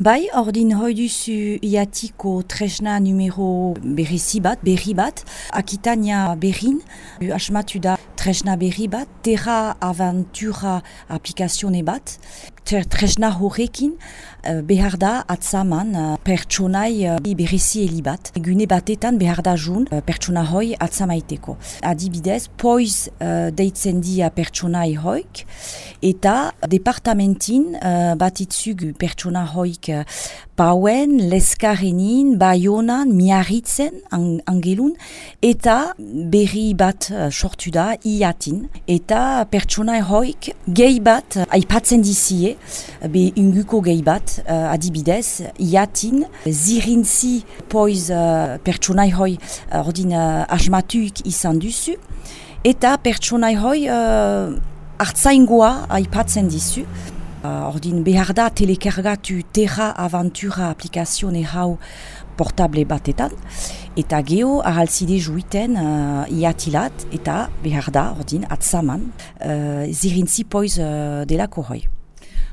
Bai, ordin hoi duzu iatiko tresna numero berrizi bat, berri bat, akitania berrin, asmatu da tresna berri bat, terra aventura aplikazione bat, tresna horrekin uh, behar da atzaman uh, pertsonai uh, berrizi heli bat. Gune batetan behar da jun pertsona hoi atzamaiteko. Adibidez, poiz uh, deitzen dia pertsonai hoik, eta departamentin uh, batitzug pertsona hoik pauen, leskarenin, baionan, miarritzen, ang angelun, eta berri bat sortu da, iatin, eta pertsona hoik gehi bat uh, aipatzen dizie, be unguko gehi bat, uh, adibidez, iatin, zirintzi poiz uh, pertsona hoi uh, ordin uh, asmatuik izan duzu, eta pertsona hoi uh, hartzaingoa aipatzen dizu, Uh, ordin behar da telekargatu Terra Aventura aplikazione hau portable batetan eta geho ahalzide juiten uh, iatilat eta behar da ordin atzaman uh, zirintzi poiz uh, delako hoi.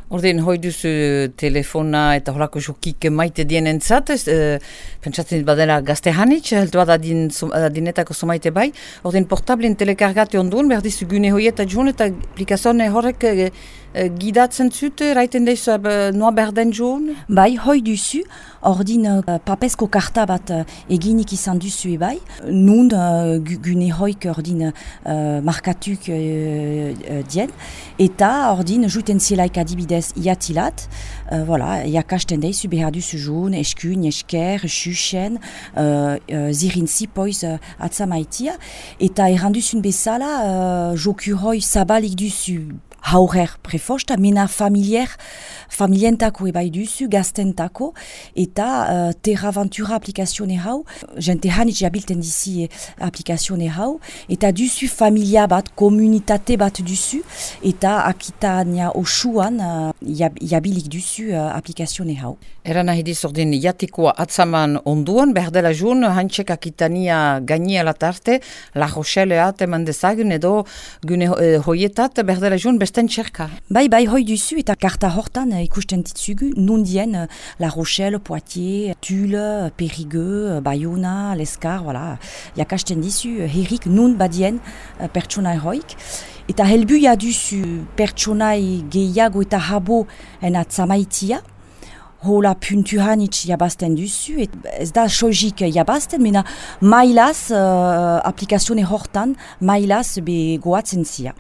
Ordin, hoi duzu telefona eta horako jokik maite dien entzat, e, pentsatzen badela gazte hanitz, heldu adin, adinetako somaite bai. Ordin, portablen telekargate ondun, behar dizu gune hoi eta joan eta aplikazioa horrek e, gidatzen zute, raiten deizu e, noa berden joan? Bai, hoi duzu, ordin uh, papesko karta bat uh, eginik izan duzu bai. Nun uh, gune hoik ordin uh, markatuk uh, dien, eta ordin juten zielaik adibide bidez iatilat, uh, voilà, iakasten deizu behar duzu joun, eskun, esker, xuxen, uh, uh, zirintzi poiz uh, atzamaitia, eta erranduzun bezala uh, joku hoi zabalik duzu haurer prefosta, mena familier, familientako ebai duzu, gaztentako, eta uh, terra aventura aplikazione hau, jente hanitz jabilten dizi eh, aplikazione hau, eta duzu familia bat, komunitate bat duzu, eta akitania osuan uh, jabilik duzu uh, aplikazione hau. Nahi dizordin jatikoa atzaman onduan, jun, hantzek akitania gainia latarte, la Rochelle eman dezagun, edo gune eh, hoietat, jun, besten txerka. Bai, bai, hoi duzu, eta karta hortan ikusten ditzugu, nundien La Rochelle, Poitiers, Tulle, Périgueux, Bayona, Lescar, voilà, jakasten dizu, herrik nun badien pertsonai hoik. Eta helbuia duzu pertsonai gehiago eta habo en atzamaitia, hola puntu hanitz jabazten duzu, et ez da sojik jabazten, mena mailaz uh, aplikazione hortan, mailaz be goatzen zia.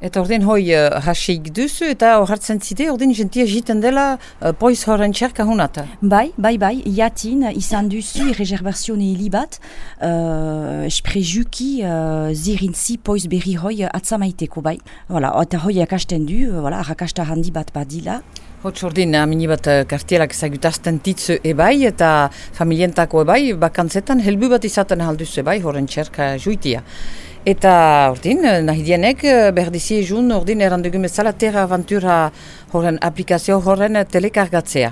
Eta ordin hoi uh, duzu eta horretzen zide, ordin jentia jiten dela uh, poiz horren txerka hunata? Bai, bai, bai, jatin izan duzu reservazione hili bat, uh, esprejuki uh, zirintzi poiz berri hoi atzamaiteko, bai. Voilà, eta hoi akasten du, voilà, rakasta handi bat badila. Hots ordin, amini bat kartielak ezagutazten titzu ebai eta familientako ebai, bakantzetan helbu bat izaten halduzu ebai horren txerka juitia. Eta ordin, nahi dienek, berdizi egun ordin errandugu bezala terra aventura horren aplikazio horren telekargatzea.